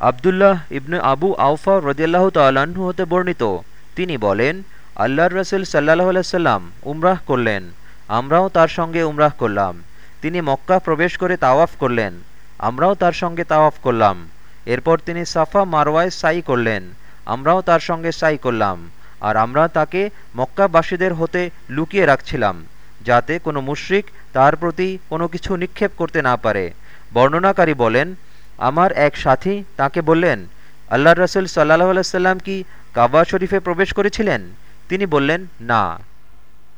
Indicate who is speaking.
Speaker 1: আবদুল্লাহ ইবনে আবু আউফা রদিয়াল্লাহ তাল্লাহ্ন হতে বর্ণিত। তিনি বলেন, আল্লাহর রসুল সাল্লাহ আলাইসাল্লাম উমরাহ করলেন, আমরাও তার সঙ্গে উমরাহ করলাম। তিনি মক্কা প্রবেশ করে তাওয়াফ করলেন, আমরাও তার সঙ্গে তাওয়াফ করলাম। এরপর তিনি সাফা মারওয়ায় সাই করলেন, আমরাও তার সঙ্গে সাই করলাম, আর আমরা তাকে মক্কাবাসীদের হতে লুকিয়ে রাখছিলাম, যাতে কোনো মুশরিক তার প্রতি কোনো কিছু নিক্ষেপ করতে না পারে। বর্ণনাকারী বলেন আমার এক সাথী তাকে বললেন আল্লাহ রসুল সাল্লাহ আলাইসাল্লাম কি কাবা শরীফে প্রবেশ করেছিলেন? তিনি বললেন, না।